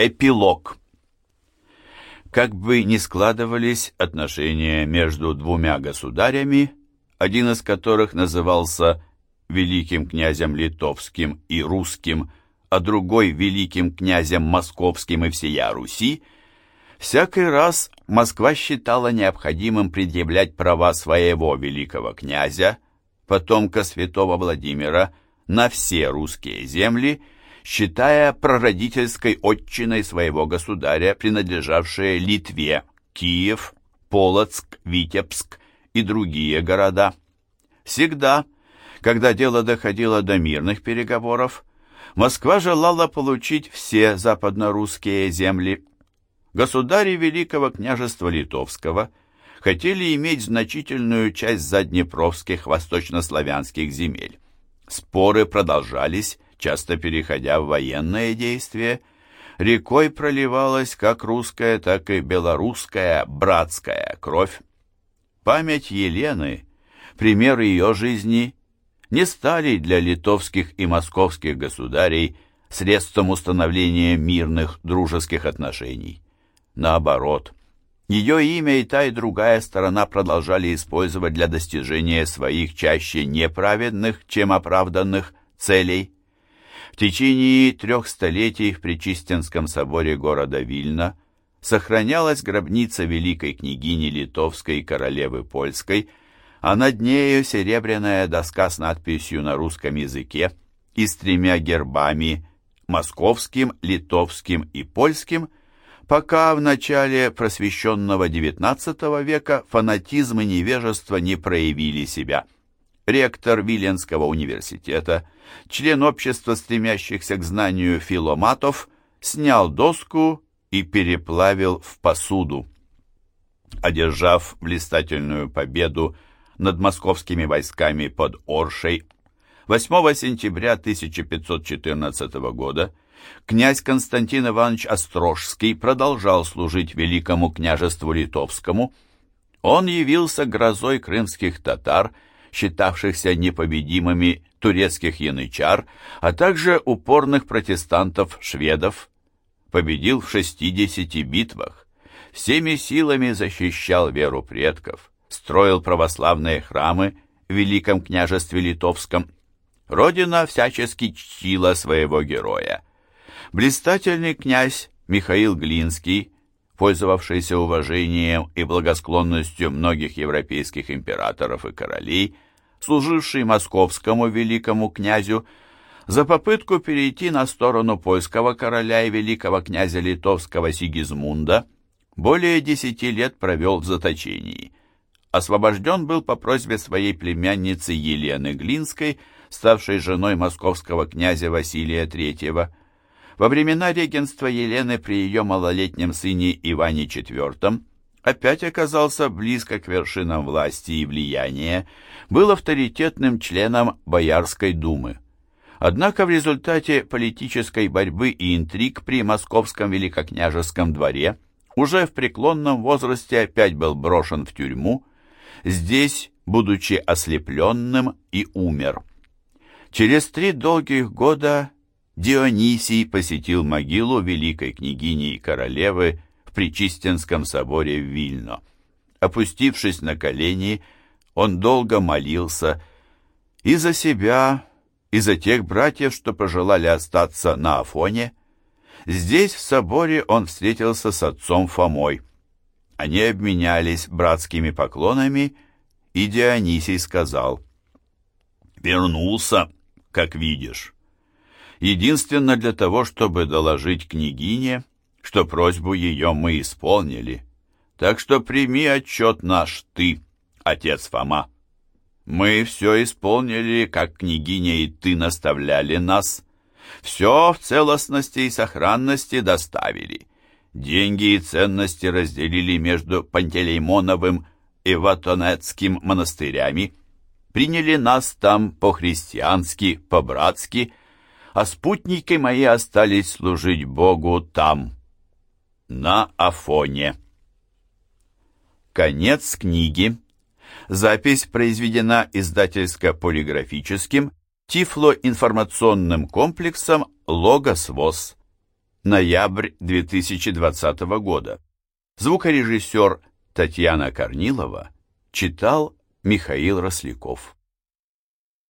Эпилог. Как бы ни складывались отношения между двумя государями, один из которых назывался великим князем литовским и русским, а другой великим князем московским и всея Руси, всякий раз Москва считала необходимым предъявлять права своего великого князя, потомка святого Владимира, на все русские земли, считая прародительской отчиной своего государя, принадлежавшие Литве, Киев, Полоцк, Витебск и другие города. Всегда, когда дело доходило до мирных переговоров, Москва желала получить все западнорусские земли. Государи Великого княжества Литовского хотели иметь значительную часть заднепровских восточнославянских земель. Споры продолжались, часто переходя в военные действия. Рекой проливалась как русская, так и белорусская братская кровь. Память Елены, пример ее жизни, не стали для литовских и московских государей средством установления мирных дружеских отношений. Наоборот, ее имя и та, и другая сторона продолжали использовать для достижения своих чаще неправедных, чем оправданных целей. Течение трех столетий в Пречистенском соборе города Вильна сохранялась гробница великой княгини Литовской королевы Польской, а над нею серебряная доска с надписью на русском языке и с тремя гербами московским, литовским и польским, пока в начале просвещенного XIX века фанатизм и невежество не проявили себя. Ректор Виленского университета, член общества стремящихся к знанию филоматов, снял доску и переплавил в посуду. Одержав блистательную победу над московскими войсками под Оршей. 8 сентября 1514 года князь Константин Иванович Острожский продолжал служить великому княжеству литовскому. Он явился грозой крымских татар, считавшихся непобедимыми турецких янычар, а также упорных протестантов-шведов. Победил в 60 битвах, всеми силами защищал веру предков строил православные храмы в Великом княжестве Литовском. Родина всячески чтила своего героя. Блистательный князь Михаил Глинский, пользовавшийся уважением и благосклонностью многих европейских императоров и королей, служивший московскому великому князю, за попытку перейти на сторону польского короля и великого князя литовского Сигизмунда, более десяти лет провел в заточении освобожден был по просьбе своей племянницы Елены Глинской, ставшей женой московского князя Василия III. Во времена регенства Елены при ее малолетнем сыне Иване IV опять оказался близко к вершинам власти и влияния, был авторитетным членом Боярской думы. Однако в результате политической борьбы и интриг при московском великокняжеском дворе уже в преклонном возрасте опять был брошен в тюрьму, здесь, будучи ослепленным, и умер. Через три долгих года Дионисий посетил могилу великой княгини и королевы в Причистенском соборе в Вильно. Опустившись на колени, он долго молился и за себя, и за тех братьев, что пожелали остаться на Афоне. Здесь, в соборе, он встретился с отцом Фомой. Они обменялись братскими поклонами, и Дионисий сказал, «Вернулся, как видишь, единственно для того, чтобы доложить княгине, что просьбу ее мы исполнили. Так что прими отчет наш ты, отец Фома. Мы все исполнили, как княгиня и ты наставляли нас. Все в целостности и сохранности доставили. Деньги и ценности разделили между Пантелеймоновым и Ватонецким монастырями, приняли нас там по-христиански, по-братски, а спутники мои остались служить Богу там, на Афоне. Конец книги. Запись произведена издательско-полиграфическим Тифлоинформационным комплексом «Логос ВОЗ». ноябрь 2020 года. Звукорежиссер Татьяна Корнилова читал Михаил Росляков.